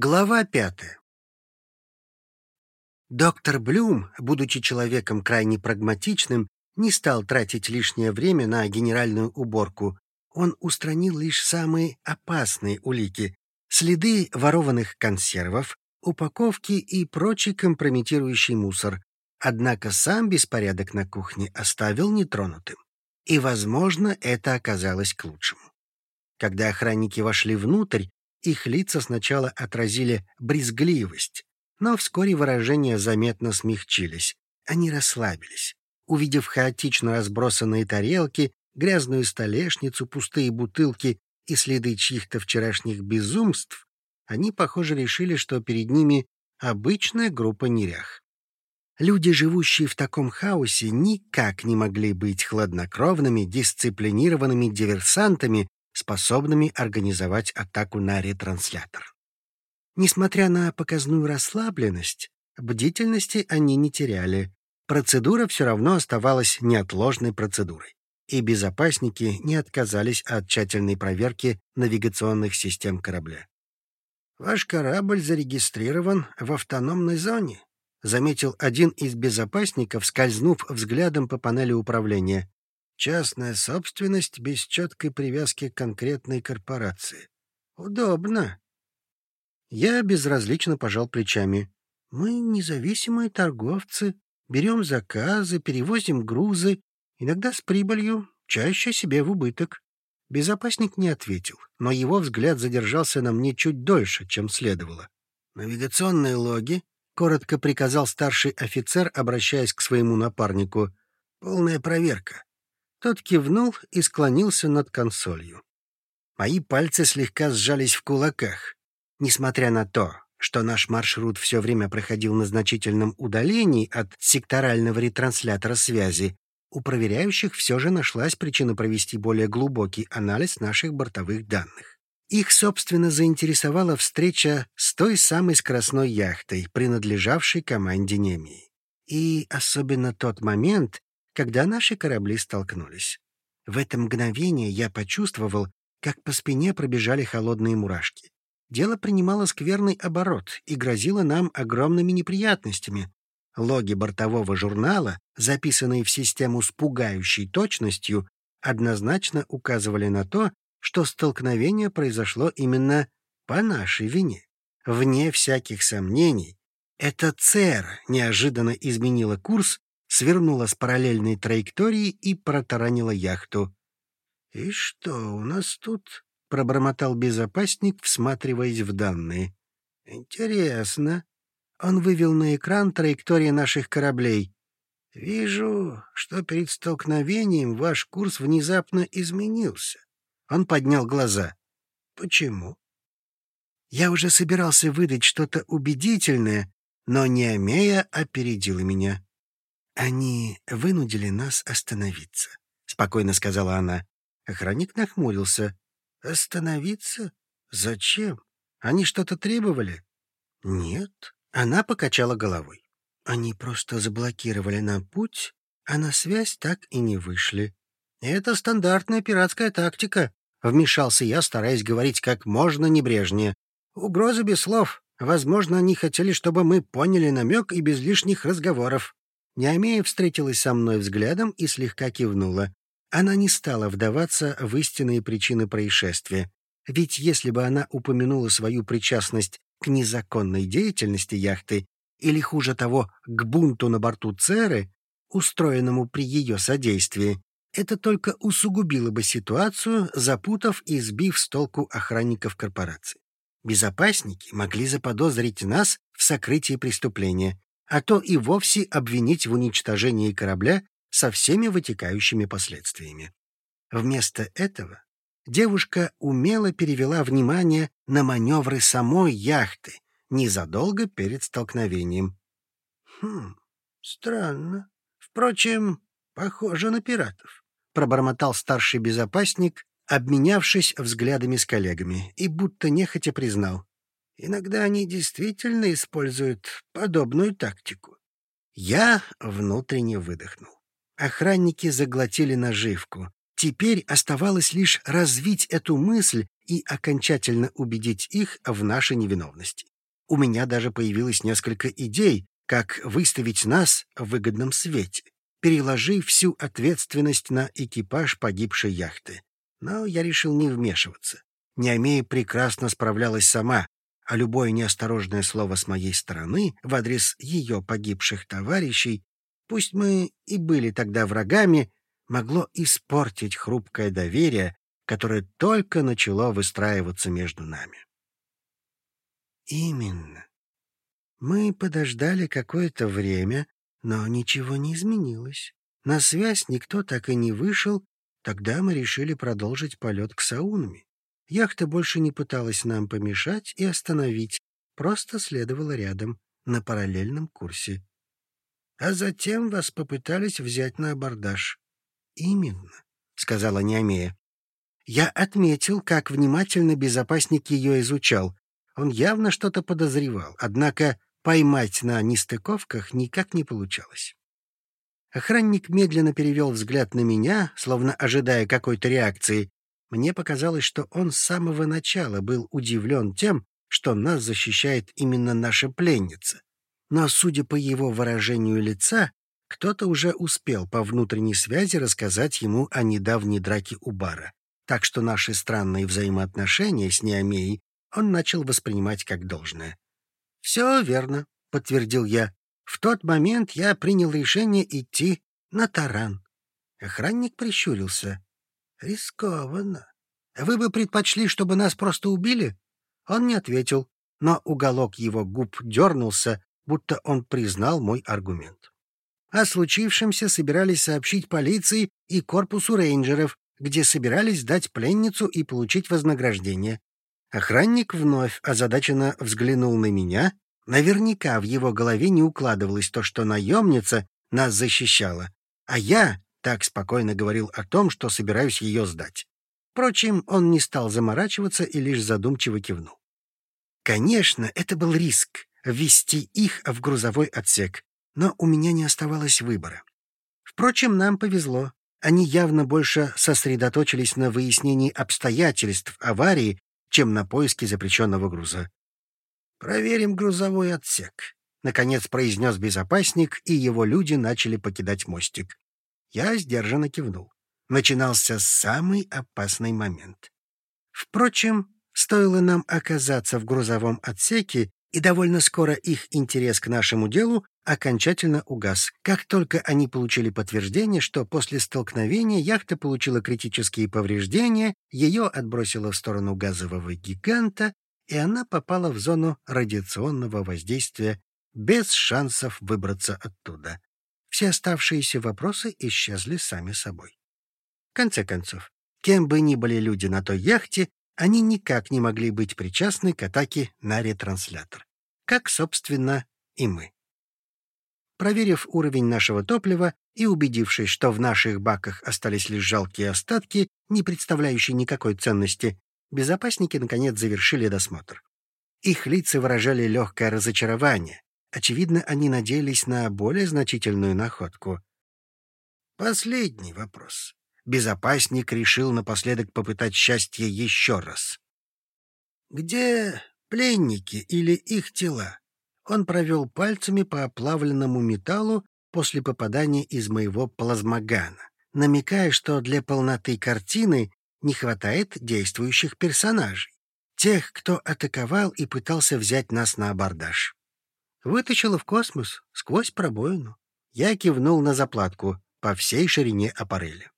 Глава пятая. Доктор Блюм, будучи человеком крайне прагматичным, не стал тратить лишнее время на генеральную уборку. Он устранил лишь самые опасные улики — следы ворованных консервов, упаковки и прочий компрометирующий мусор. Однако сам беспорядок на кухне оставил нетронутым. И, возможно, это оказалось к лучшему. Когда охранники вошли внутрь, их лица сначала отразили брезгливость, но вскоре выражения заметно смягчились. Они расслабились. Увидев хаотично разбросанные тарелки, грязную столешницу, пустые бутылки и следы чьих-то вчерашних безумств, они, похоже, решили, что перед ними обычная группа нерях. Люди, живущие в таком хаосе, никак не могли быть хладнокровными, дисциплинированными диверсантами, способными организовать атаку на ретранслятор. Несмотря на показную расслабленность, бдительности они не теряли. Процедура все равно оставалась неотложной процедурой, и безопасники не отказались от тщательной проверки навигационных систем корабля. «Ваш корабль зарегистрирован в автономной зоне», — заметил один из безопасников, скользнув взглядом по панели управления. Частная собственность без четкой привязки к конкретной корпорации. Удобно. Я безразлично пожал плечами. Мы независимые торговцы, берем заказы, перевозим грузы, иногда с прибылью, чаще себе в убыток. Безопасник не ответил, но его взгляд задержался на мне чуть дольше, чем следовало. «Навигационные логи», — коротко приказал старший офицер, обращаясь к своему напарнику. «Полная проверка. Тот кивнул и склонился над консолью. Мои пальцы слегка сжались в кулаках. Несмотря на то, что наш маршрут все время проходил на значительном удалении от секторального ретранслятора связи, у проверяющих все же нашлась причина провести более глубокий анализ наших бортовых данных. Их, собственно, заинтересовала встреча с той самой скоростной яхтой, принадлежавшей команде Немии. И особенно тот момент, когда наши корабли столкнулись. В это мгновение я почувствовал, как по спине пробежали холодные мурашки. Дело принимало скверный оборот и грозило нам огромными неприятностями. Логи бортового журнала, записанные в систему с пугающей точностью, однозначно указывали на то, что столкновение произошло именно по нашей вине. Вне всяких сомнений, эта ЦЕР неожиданно изменила курс свернула с параллельной траектории и протаранила яхту. «И что у нас тут?» — пробормотал безопасник, всматриваясь в данные. «Интересно». Он вывел на экран траектории наших кораблей. «Вижу, что перед столкновением ваш курс внезапно изменился». Он поднял глаза. «Почему?» Я уже собирался выдать что-то убедительное, но Неомея опередила меня. «Они вынудили нас остановиться», — спокойно сказала она. Охранник нахмурился. «Остановиться? Зачем? Они что-то требовали?» «Нет». Она покачала головой. «Они просто заблокировали нам путь, а на связь так и не вышли». «Это стандартная пиратская тактика», — вмешался я, стараясь говорить как можно небрежнее. «Угроза без слов. Возможно, они хотели, чтобы мы поняли намек и без лишних разговоров». Неомея встретилась со мной взглядом и слегка кивнула. Она не стала вдаваться в истинные причины происшествия. Ведь если бы она упомянула свою причастность к незаконной деятельности яхты или, хуже того, к бунту на борту Церы, устроенному при ее содействии, это только усугубило бы ситуацию, запутав и сбив с толку охранников корпорации. Безопасники могли заподозрить нас в сокрытии преступления, а то и вовсе обвинить в уничтожении корабля со всеми вытекающими последствиями. Вместо этого девушка умело перевела внимание на маневры самой яхты незадолго перед столкновением. «Хм, странно. Впрочем, похоже на пиратов», — пробормотал старший безопасник, обменявшись взглядами с коллегами, и будто нехотя признал. Иногда они действительно используют подобную тактику. Я внутренне выдохнул. Охранники заглотили наживку. Теперь оставалось лишь развить эту мысль и окончательно убедить их в нашей невиновности. У меня даже появилось несколько идей, как выставить нас в выгодном свете, переложив всю ответственность на экипаж погибшей яхты. Но я решил не вмешиваться. Неомея прекрасно справлялась сама, а любое неосторожное слово с моей стороны в адрес ее погибших товарищей, пусть мы и были тогда врагами, могло испортить хрупкое доверие, которое только начало выстраиваться между нами. Именно. Мы подождали какое-то время, но ничего не изменилось. На связь никто так и не вышел, тогда мы решили продолжить полет к Саунами. Яхта больше не пыталась нам помешать и остановить, просто следовала рядом, на параллельном курсе. А затем вас попытались взять на абордаж. — Именно, — сказала Неомея. Я отметил, как внимательно безопасник ее изучал. Он явно что-то подозревал, однако поймать на нестыковках никак не получалось. Охранник медленно перевел взгляд на меня, словно ожидая какой-то реакции, мне показалось, что он с самого начала был удивлен тем, что нас защищает именно наша пленница. Но, судя по его выражению лица, кто-то уже успел по внутренней связи рассказать ему о недавней драке у бара. Так что наши странные взаимоотношения с Неомеей он начал воспринимать как должное. «Все верно», — подтвердил я. «В тот момент я принял решение идти на таран». Охранник прищурился. Рискованно. Вы бы предпочли, чтобы нас просто убили? Он не ответил, но уголок его губ дернулся, будто он признал мой аргумент. О случившемся собирались сообщить полиции и корпусу рейнджеров, где собирались дать пленницу и получить вознаграждение. Охранник вновь озадаченно взглянул на меня. Наверняка в его голове не укладывалось то, что наемница нас защищала, а я так спокойно говорил о том, что собираюсь ее сдать. Впрочем, он не стал заморачиваться и лишь задумчиво кивнул. Конечно, это был риск — ввести их в грузовой отсек, но у меня не оставалось выбора. Впрочем, нам повезло. Они явно больше сосредоточились на выяснении обстоятельств аварии, чем на поиске запрещенного груза. «Проверим грузовой отсек», — наконец произнес безопасник, и его люди начали покидать мостик. Я сдержанно кивнул. Начинался самый опасный момент. Впрочем, стоило нам оказаться в грузовом отсеке, и довольно скоро их интерес к нашему делу окончательно угас. Как только они получили подтверждение, что после столкновения яхта получила критические повреждения, ее отбросило в сторону газового гиганта, и она попала в зону радиационного воздействия без шансов выбраться оттуда. Все оставшиеся вопросы исчезли сами собой. В конце концов, кем бы ни были люди на той яхте, они никак не могли быть причастны к атаке на ретранслятор. Как, собственно, и мы. Проверив уровень нашего топлива и убедившись, что в наших баках остались лишь жалкие остатки, не представляющие никакой ценности, безопасники, наконец, завершили досмотр. Их лица выражали легкое разочарование, Очевидно, они надеялись на более значительную находку. Последний вопрос. Безопасник решил напоследок попытать счастье еще раз. «Где пленники или их тела?» Он провел пальцами по оплавленному металлу после попадания из моего плазмогана, намекая, что для полноты картины не хватает действующих персонажей, тех, кто атаковал и пытался взять нас на абордаж. Вытащила в космос сквозь пробоину. Я кивнул на заплатку по всей ширине аппареля.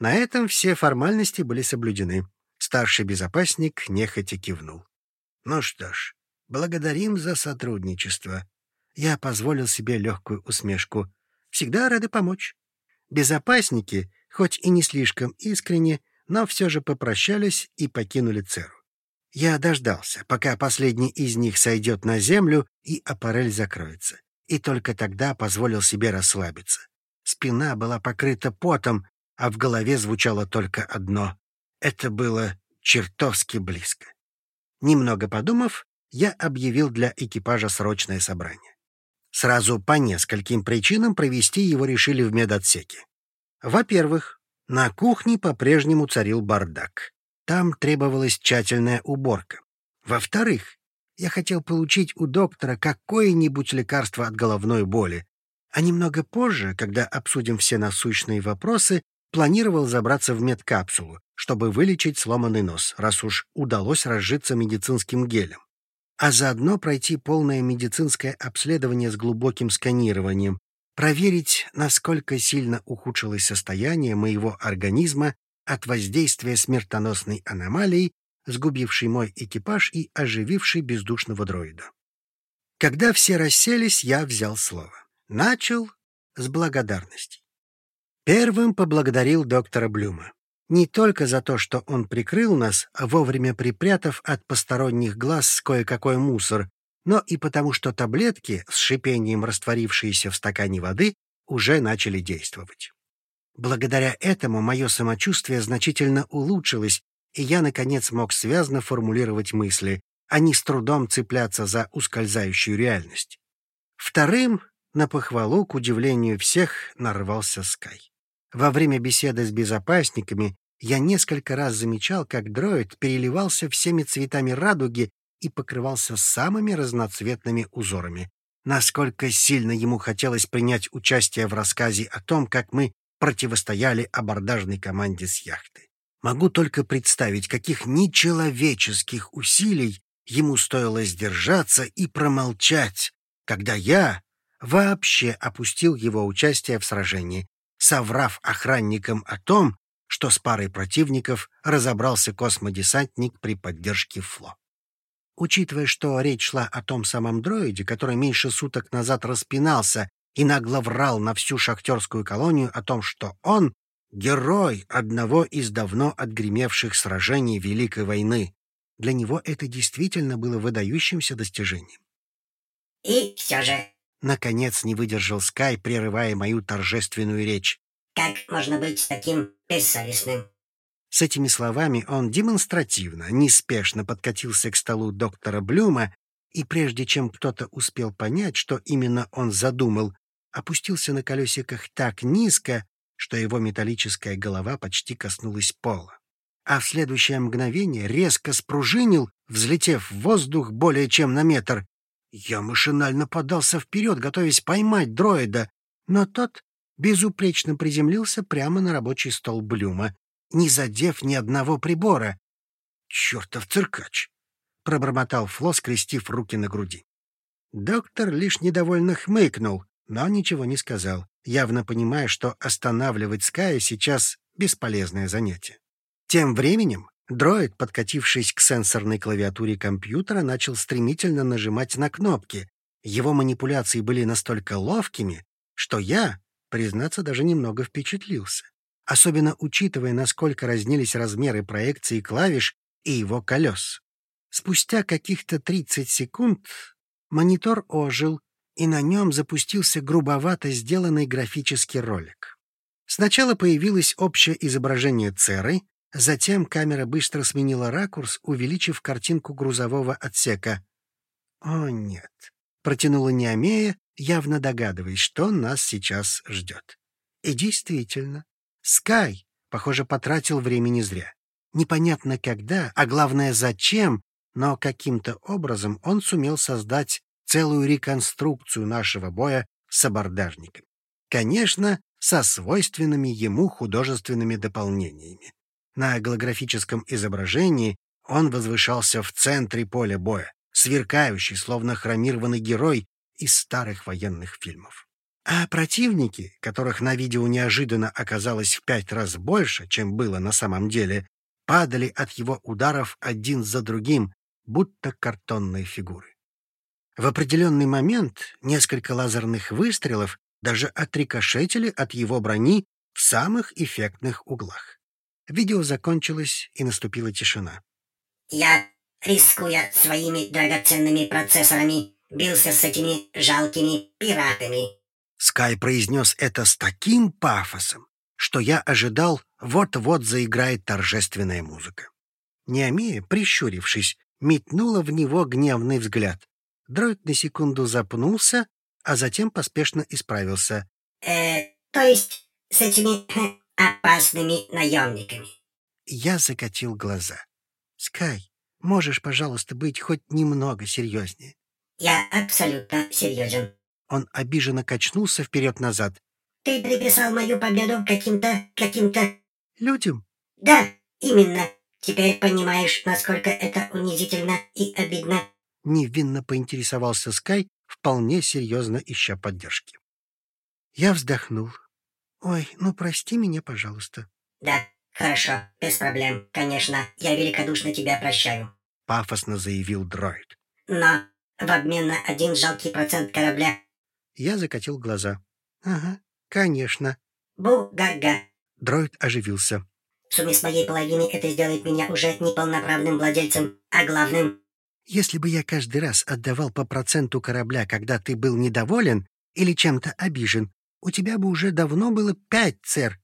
На этом все формальности были соблюдены. Старший безопасник нехотя кивнул. Ну что ж, благодарим за сотрудничество. Я позволил себе легкую усмешку. Всегда рады помочь. Безопасники, хоть и не слишком искренне, но все же попрощались и покинули ЦЕРУ. Я дождался, пока последний из них сойдет на землю и аппарель закроется, и только тогда позволил себе расслабиться. Спина была покрыта потом, а в голове звучало только одно. Это было чертовски близко. Немного подумав, я объявил для экипажа срочное собрание. Сразу по нескольким причинам провести его решили в медотсеке. Во-первых, на кухне по-прежнему царил бардак. Там требовалась тщательная уборка. Во-вторых, я хотел получить у доктора какое-нибудь лекарство от головной боли, а немного позже, когда обсудим все насущные вопросы, планировал забраться в медкапсулу, чтобы вылечить сломанный нос, раз уж удалось разжиться медицинским гелем, а заодно пройти полное медицинское обследование с глубоким сканированием, проверить, насколько сильно ухудшилось состояние моего организма от воздействия смертоносной аномалии, сгубившей мой экипаж и оживившей бездушного дроида. Когда все расселись, я взял слово. Начал с благодарности. Первым поблагодарил доктора Блюма. Не только за то, что он прикрыл нас, вовремя припрятав от посторонних глаз кое-какой мусор, но и потому, что таблетки, с шипением растворившиеся в стакане воды, уже начали действовать. Благодаря этому мое самочувствие значительно улучшилось, и я, наконец, мог связно формулировать мысли, а не с трудом цепляться за ускользающую реальность. Вторым на похвалу, к удивлению всех, нарвался Скай. Во время беседы с безопасниками я несколько раз замечал, как дроид переливался всеми цветами радуги и покрывался самыми разноцветными узорами. Насколько сильно ему хотелось принять участие в рассказе о том, как мы противостояли абордажной команде с яхты. Могу только представить, каких нечеловеческих усилий ему стоило сдержаться и промолчать, когда я, вообще опустил его участие в сражении, соврав охранникам о том, что с парой противников разобрался космодесантник при поддержке Фло. Учитывая, что речь шла о том самом дроиде, который меньше суток назад распинался и нагло врал на всю шахтерскую колонию о том, что он — герой одного из давно отгремевших сражений Великой войны. Для него это действительно было выдающимся достижением. «И все же Наконец не выдержал Скай, прерывая мою торжественную речь. «Как можно быть таким бессовестным?» С этими словами он демонстративно, неспешно подкатился к столу доктора Блюма, и прежде чем кто-то успел понять, что именно он задумал, опустился на колесиках так низко, что его металлическая голова почти коснулась пола. А в следующее мгновение резко спружинил, взлетев в воздух более чем на метр, я машинально подался вперед, готовясь поймать дроида, но тот безупречно приземлился прямо на рабочий стол Блюма, не задев ни одного прибора. «Чертов циркач!» — пробормотал Фло, скрестив руки на груди. Доктор лишь недовольно хмыкнул, но ничего не сказал, явно понимая, что останавливать Ская сейчас бесполезное занятие. Тем временем Дроид, подкатившись к сенсорной клавиатуре компьютера, начал стремительно нажимать на кнопки. Его манипуляции были настолько ловкими, что я, признаться, даже немного впечатлился. Особенно учитывая, насколько разнились размеры проекции клавиш и его колес. Спустя каких-то 30 секунд монитор ожил, и на нем запустился грубовато сделанный графический ролик. Сначала появилось общее изображение Церы, Затем камера быстро сменила ракурс, увеличив картинку грузового отсека. «О, нет!» — протянула Неомея, явно догадываясь, что нас сейчас ждет. И действительно, Скай, похоже, потратил времени зря. Непонятно когда, а главное зачем, но каким-то образом он сумел создать целую реконструкцию нашего боя с абордажником. Конечно, со свойственными ему художественными дополнениями. На голографическом изображении он возвышался в центре поля боя, сверкающий, словно хромированный герой из старых военных фильмов. А противники, которых на видео неожиданно оказалось в пять раз больше, чем было на самом деле, падали от его ударов один за другим, будто картонные фигуры. В определенный момент несколько лазерных выстрелов даже отрикошетили от его брони в самых эффектных углах. Видео закончилось, и наступила тишина. «Я, рискуя своими драгоценными процессорами, бился с этими жалкими пиратами». Скай произнес это с таким пафосом, что я ожидал, вот-вот заиграет торжественная музыка. Неомея, прищурившись, метнула в него гневный взгляд. Дроид на секунду запнулся, а затем поспешно исправился. «Э, то есть с этими опасными наемниками. Я закатил глаза. «Скай, можешь, пожалуйста, быть хоть немного серьезнее?» Я абсолютно серьезен. Он обиженно качнулся вперед-назад. Ты приписал мою победу каким-то... каким-то... «Людям?» Да, именно. Теперь понимаешь, насколько это унизительно и обидно. Невинно поинтересовался Скай, вполне серьезно ища поддержки. Я вздохнул. «Ой, ну прости меня, пожалуйста». Да, хорошо, без проблем. Конечно, я великодушно тебя прощаю. Пафосно заявил дроид. Но в обмен на один жалкий процент корабля. Я закатил глаза. «Ага, конечно». Бу-га-га. Дроид оживился. В сумме с моей половиной это сделает меня уже не полноправным владельцем, а главным. Если бы я каждый раз отдавал по проценту корабля, когда ты был недоволен или чем-то обижен, у тебя бы уже давно было пять цер.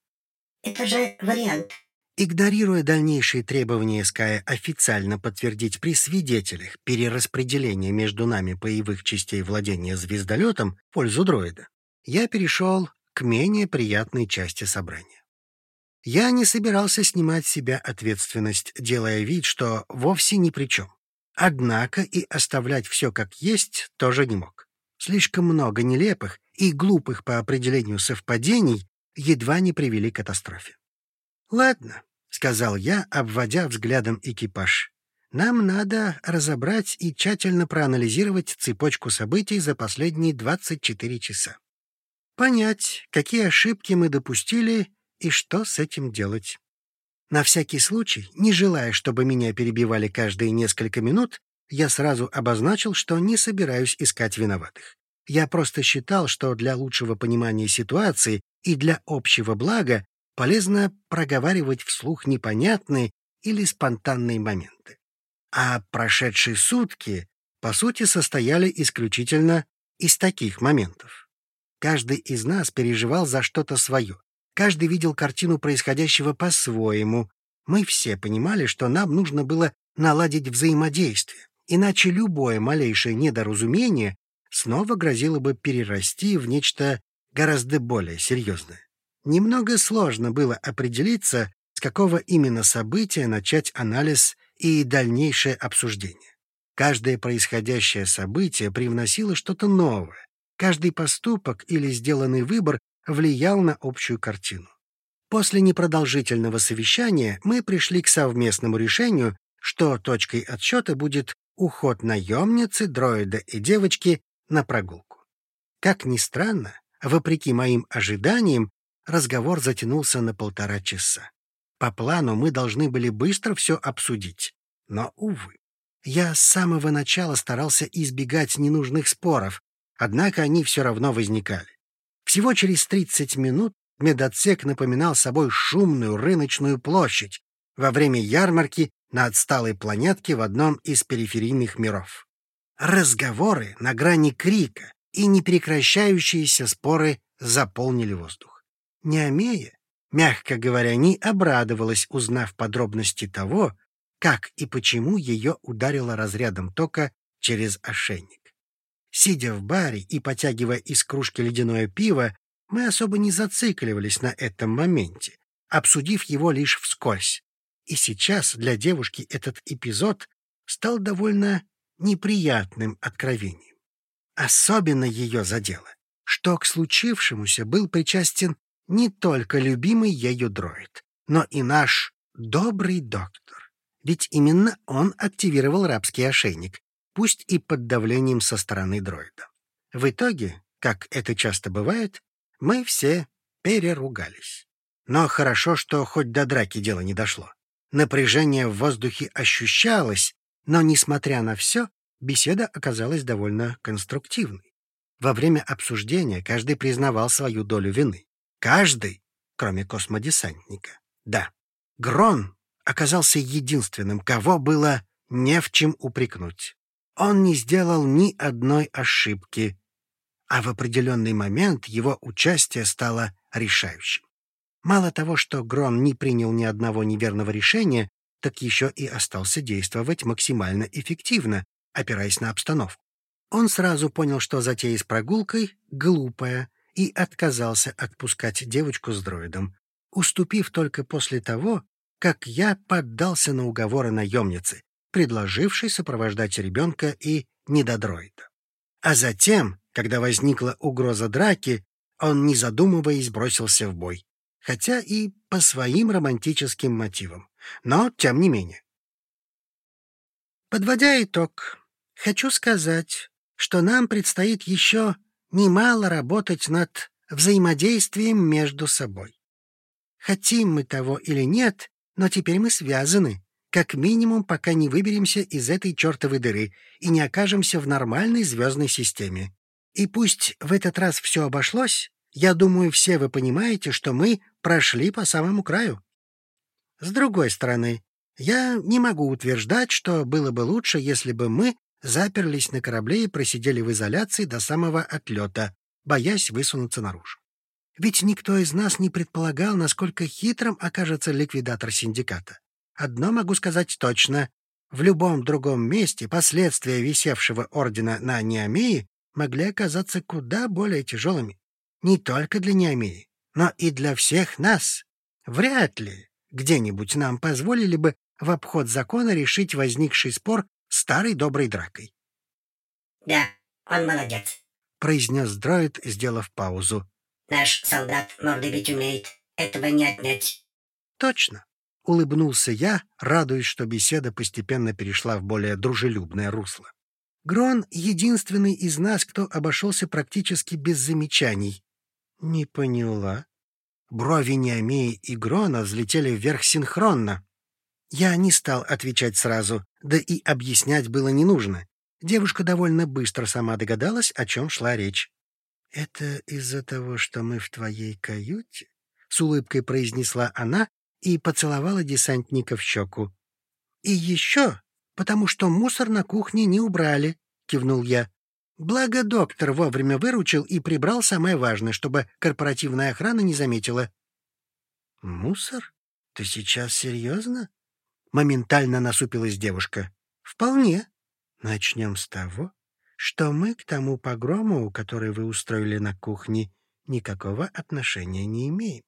Это же вариант. Игнорируя дальнейшие требования Ская официально подтвердить при свидетелях перераспределение между нами боевых частей владения звездолетом в пользу дроида, я перешел к менее приятной части собрания. Я не собирался снимать с себя ответственность, делая вид, что вовсе ни при чем. Однако и оставлять все как есть тоже не мог. Слишком много нелепых и глупых по определению совпадений едва не привели к катастрофе. «Ладно», — сказал я, обводя взглядом экипаж. «Нам надо разобрать и тщательно проанализировать цепочку событий за последние 24 часа. Понять, какие ошибки мы допустили и что с этим делать. На всякий случай, не желая, чтобы меня перебивали каждые несколько минут, я сразу обозначил, что не собираюсь искать виноватых. Я просто считал, что для лучшего понимания ситуации и для общего блага полезно проговаривать вслух непонятные или спонтанные моменты. А прошедшие сутки, по сути, состояли исключительно из таких моментов. Каждый из нас переживал за что-то свое. Каждый видел картину происходящего по-своему. Мы все понимали, что нам нужно было наладить взаимодействие, иначе любое малейшее недоразумение снова грозило бы перерасти в нечто гораздо более серьезное. Немного сложно было определиться, с какого именно события начать анализ и дальнейшее обсуждение. Каждое происходящее событие привносило что-то новое. Каждый поступок или сделанный выбор влиял на общую картину. После непродолжительного совещания мы пришли к совместному решению, что точкой отсчета будет уход наемницы, дроида и девочки на прогулку. Как ни странно, вопреки моим ожиданиям, разговор затянулся на полтора часа. По плану мы должны были быстро все обсудить, но, увы. Я с самого начала старался избегать ненужных споров, однако они все равно возникали. Всего через 30 минут медотсек напоминал собой шумную рыночную площадь во время ярмарки на отсталой планетке в одном из периферийных миров. Разговоры на грани крика и непрекращающиеся споры заполнили воздух. Неомея, мягко говоря, не обрадовалась, узнав подробности того, как и почему ее ударило разрядом тока через ошейник. Сидя в баре и потягивая из кружки ледяное пиво, мы особо не зацикливались на этом моменте, обсудив его лишь вскользь. И сейчас для девушки этот эпизод стал довольно неприятным откровением. Особенно ее задело, что к случившемуся был причастен не только любимый ею дроид, но и наш добрый доктор. Ведь именно он активировал рабский ошейник, пусть и под давлением со стороны дроида. В итоге, как это часто бывает, мы все переругались. Но хорошо, что хоть до драки дело не дошло. Напряжение в воздухе ощущалось, но, несмотря на все, беседа оказалась довольно конструктивной. Во время обсуждения каждый признавал свою долю вины. Каждый, кроме космодесантника. Да, Грон оказался единственным, кого было не в чем упрекнуть. Он не сделал ни одной ошибки, а в определенный момент его участие стало решающим. Мало того, что Грон не принял ни одного неверного решения, так еще и остался действовать максимально эффективно, опираясь на обстановку. Он сразу понял, что затея с прогулкой глупая, и отказался отпускать девочку с дроидом, уступив только после того, как я поддался на уговоры наемницы, предложившей сопровождать ребенка и недодроида. А затем, когда возникла угроза драки, он, не задумываясь, бросился в бой. Хотя и по своим романтическим мотивам. Но тем не менее. Подводя итог, хочу сказать, что нам предстоит еще немало работать над взаимодействием между собой. Хотим мы того или нет, но теперь мы связаны, как минимум, пока не выберемся из этой чертовой дыры и не окажемся в нормальной звездной системе. И пусть в этот раз все обошлось, я думаю, все вы понимаете, что мы прошли по самому краю. С другой стороны, я не могу утверждать, что было бы лучше, если бы мы заперлись на корабле и просидели в изоляции до самого отлета, боясь высунуться наружу. Ведь никто из нас не предполагал, насколько хитрым окажется ликвидатор синдиката. Одно могу сказать точно. В любом другом месте последствия висевшего ордена на Неомеи могли оказаться куда более тяжелыми. Не только для Неомеи, но и для всех нас. Вряд ли где-нибудь нам позволили бы в обход закона решить возникший спор старой доброй дракой. «Да, он молодец», — произнес дроид, сделав паузу. Наш солдат морды бить умеет. Этого не отнять. Точно. Улыбнулся я, радуясь, что беседа постепенно перешла в более дружелюбное русло. Грон — единственный из нас, кто обошелся практически без замечаний. Не поняла. Брови Неомеи и Грона взлетели вверх синхронно. Я не стал отвечать сразу, да и объяснять было не нужно. Девушка довольно быстро сама догадалась, о чем шла речь. «Это из-за того, что мы в твоей каюте?» — с улыбкой произнесла она и поцеловала десантника в щеку. «И еще, потому что мусор на кухне не убрали», — кивнул я. «Благо доктор вовремя выручил и прибрал самое важное, чтобы корпоративная охрана не заметила». «Мусор? Ты сейчас серьезно?» Моментально насупилась девушка. «Вполне. Начнем с того, что мы к тому погрому, который вы устроили на кухне, никакого отношения не имеем.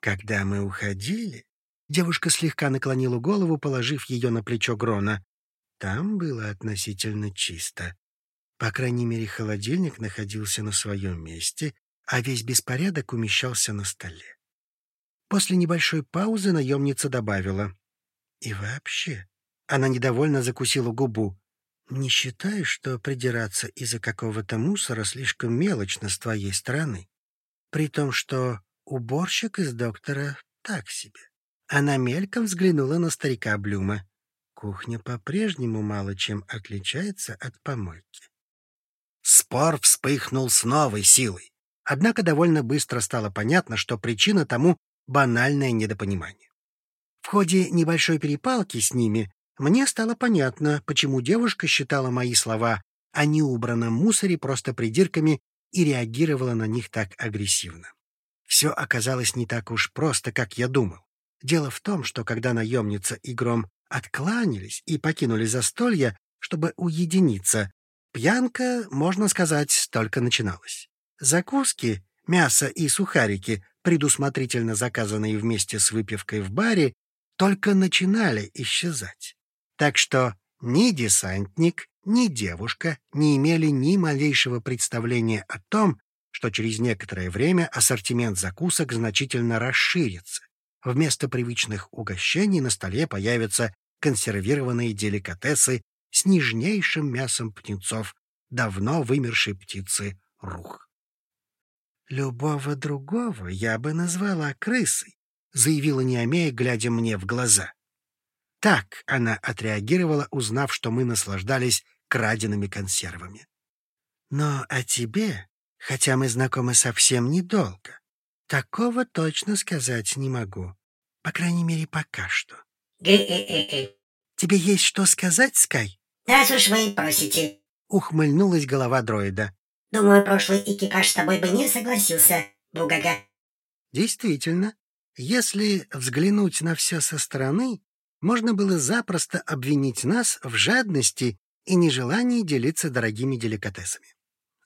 Когда мы уходили, девушка слегка наклонила голову, положив ее на плечо Грона. Там было относительно чисто. По крайней мере, холодильник находился на своем месте, а весь беспорядок умещался на столе. После небольшой паузы наемница добавила. «И вообще...» Она недовольно закусила губу. Не считаешь, что придираться из-за какого-то мусора слишком мелочно с твоей стороны? При том, что уборщик из доктора так себе. Она мельком взглянула на старика Блюма. Кухня по-прежнему мало чем отличается от помойки. Спор вспыхнул с новой силой. Однако довольно быстро стало понятно, что причина тому — банальное недопонимание. В ходе небольшой перепалки с ними мне стало понятно, почему девушка считала мои слова о неубранном мусоре просто придирками и реагировала на них так агрессивно. Все оказалось не так уж просто, как я думал. Дело в том, что когда наемница и гром откланялись и покинули застолье, чтобы уединиться, пьянка, можно сказать, только начиналась. Закуски, мясо и сухарики, предусмотрительно заказанные вместе с выпивкой в баре, только начинали исчезать. Так что ни десантник, ни девушка не имели ни малейшего представления о том, что через некоторое время ассортимент закусок значительно расширится. Вместо привычных угощений на столе появятся консервированные деликатесы с нежнейшим мясом птенцов, давно вымершей птицы рух. «Любого другого я бы назвала крысой», — заявила Неомея, глядя мне в глаза. Так она отреагировала, узнав, что мы наслаждались краденными консервами. Но о тебе, хотя мы знакомы совсем недолго, такого точно сказать не могу. По крайней мере, пока что. Тебе есть что сказать, Скай? Раз уж вы просите. Ухмыльнулась голова дроида. Думаю, прошлый экипаж с тобой бы не согласился, Бугага. Действительно, если взглянуть на все со стороны, можно было запросто обвинить нас в жадности и нежелании делиться дорогими деликатесами.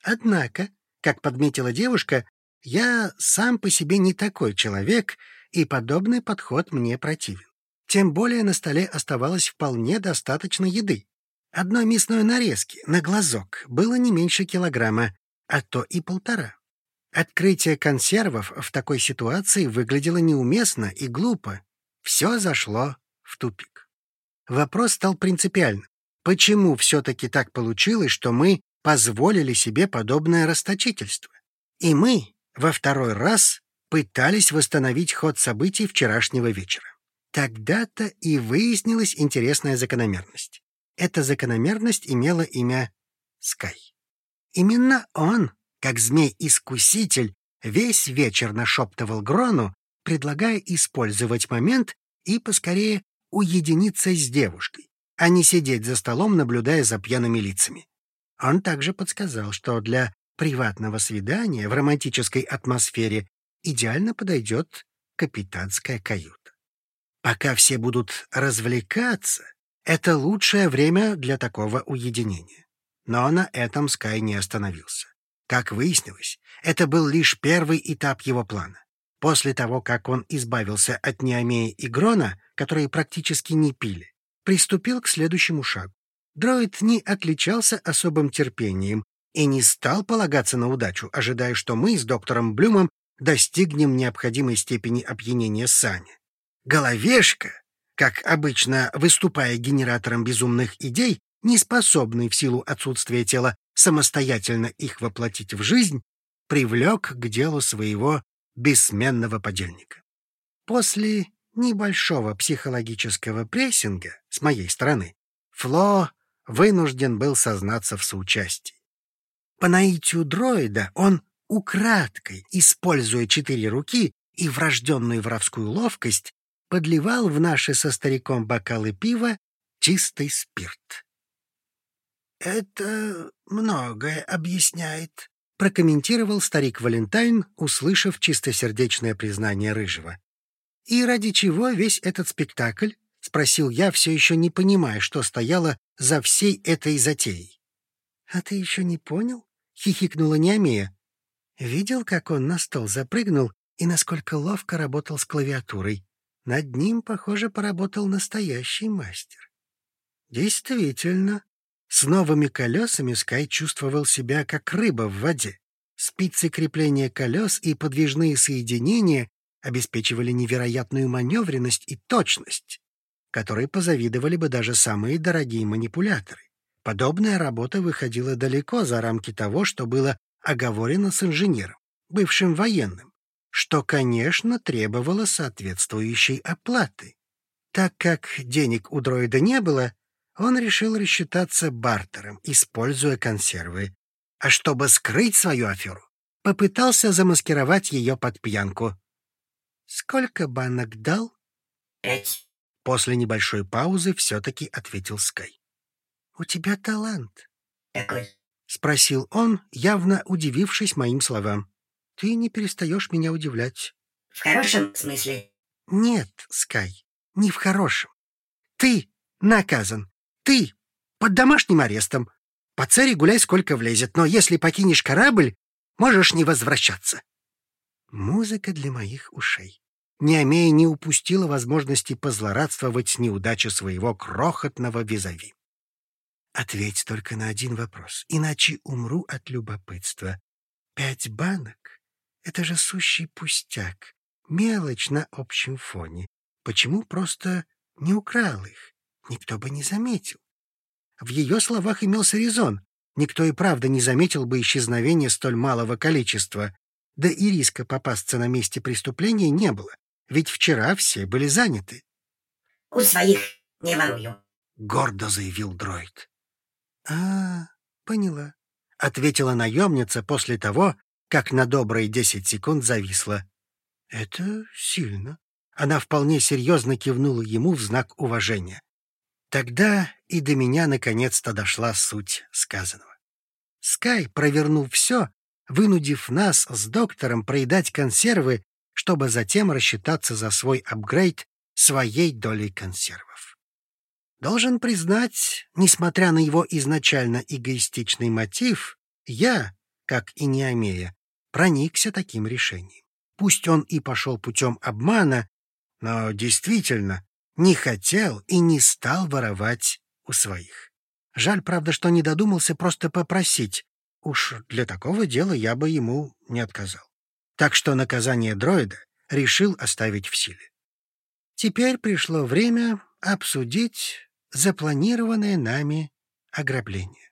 Однако, как подметила девушка, я сам по себе не такой человек, и подобный подход мне противен. Тем более на столе оставалось вполне достаточно еды. Одной мясной нарезки на глазок было не меньше килограмма, а то и полтора. Открытие консервов в такой ситуации выглядело неуместно и глупо. Все зашло в тупик. Вопрос стал принципиальным. Почему все-таки так получилось, что мы позволили себе подобное расточительство? И мы во второй раз пытались восстановить ход событий вчерашнего вечера. Тогда-то и выяснилась интересная закономерность. Эта закономерность имела имя Скай. Именно он, как змей-искуситель, весь вечер нашептывал Грону, предлагая использовать момент и поскорее уединиться с девушкой, а не сидеть за столом, наблюдая за пьяными лицами. Он также подсказал, что для приватного свидания в романтической атмосфере идеально подойдет капитанская каюта. Пока все будут развлекаться, это лучшее время для такого уединения. Но на этом Скай не остановился. Как выяснилось, это был лишь первый этап его плана. После того, как он избавился от Неомея и Грона, которые практически не пили, приступил к следующему шагу. Дроид не отличался особым терпением и не стал полагаться на удачу, ожидая, что мы с доктором Блюмом достигнем необходимой степени опьянения Сани. Головешка, как обычно выступая генератором безумных идей, не способный в силу отсутствия тела самостоятельно их воплотить в жизнь, привлек к делу своего бессменного подельника. После небольшого психологического прессинга с моей стороны Фло вынужден был сознаться в соучастии. По наитию дроида он украдкой, используя четыре руки и врожденную воровскую ловкость, подливал в наши со стариком бокалы пива чистый спирт. «Это многое объясняет», — прокомментировал старик Валентайн, услышав чистосердечное признание Рыжего. «И ради чего весь этот спектакль?» — спросил я, все еще не понимая, что стояло за всей этой затеей. «А ты еще не понял?» — хихикнула Неомея. «Видел, как он на стол запрыгнул и насколько ловко работал с клавиатурой? Над ним, похоже, поработал настоящий мастер. Действительно, с новыми колесами Скай чувствовал себя как рыба в воде. Спицы крепления колес и подвижные соединения обеспечивали невероятную маневренность и точность, которой позавидовали бы даже самые дорогие манипуляторы. Подобная работа выходила далеко за рамки того, что было оговорено с инженером, бывшим военным, что, конечно, требовало соответствующей оплаты. Так как денег у дроида не было, он решил рассчитаться бартером, используя консервы. А чтобы скрыть свою аферу, попытался замаскировать ее под пьянку. «Сколько банок дал?» «Пять». После небольшой паузы все-таки ответил Скай. «У тебя талант». «Какой?» — спросил он, явно удивившись моим словам. Ты не перестаешь меня удивлять. В хорошем смысле? Нет, Скай, не в хорошем. Ты наказан. Ты под домашним арестом. По царе гуляй сколько влезет, но если покинешь корабль, можешь не возвращаться. Музыка для моих ушей. Неомея не упустила возможности позлорадствовать с неудачей своего крохотного визави. Ответь только на один вопрос, иначе умру от любопытства. Пять банок это же сущий пустяк, мелочь на общем фоне. Почему просто не украл их? Никто бы не заметил. В ее словах имелся резон. Никто и правда не заметил бы исчезновения столь малого количества. Да и риска попасться на месте преступления не было, ведь вчера все были заняты. «У своих не ворую», — гордо заявил дроид. «А, поняла», — ответила наемница после того, как на добрые десять секунд зависла. «Это сильно». Она вполне серьезно кивнула ему в знак уважения. Тогда и до меня наконец-то дошла суть сказанного. Скай провернул все, вынудив нас с доктором проедать консервы, чтобы затем рассчитаться за свой апгрейд своей долей консервов. Должен признать, несмотря на его изначально эгоистичный мотив, я, как и Неомея, проникся таким решением. Пусть он и пошел путем обмана, но действительно не хотел и не стал воровать у своих. Жаль, правда, что не додумался просто попросить. Уж для такого дела я бы ему не отказал. Так что наказание дроида решил оставить в силе. Теперь пришло время обсудить запланированное нами ограбление.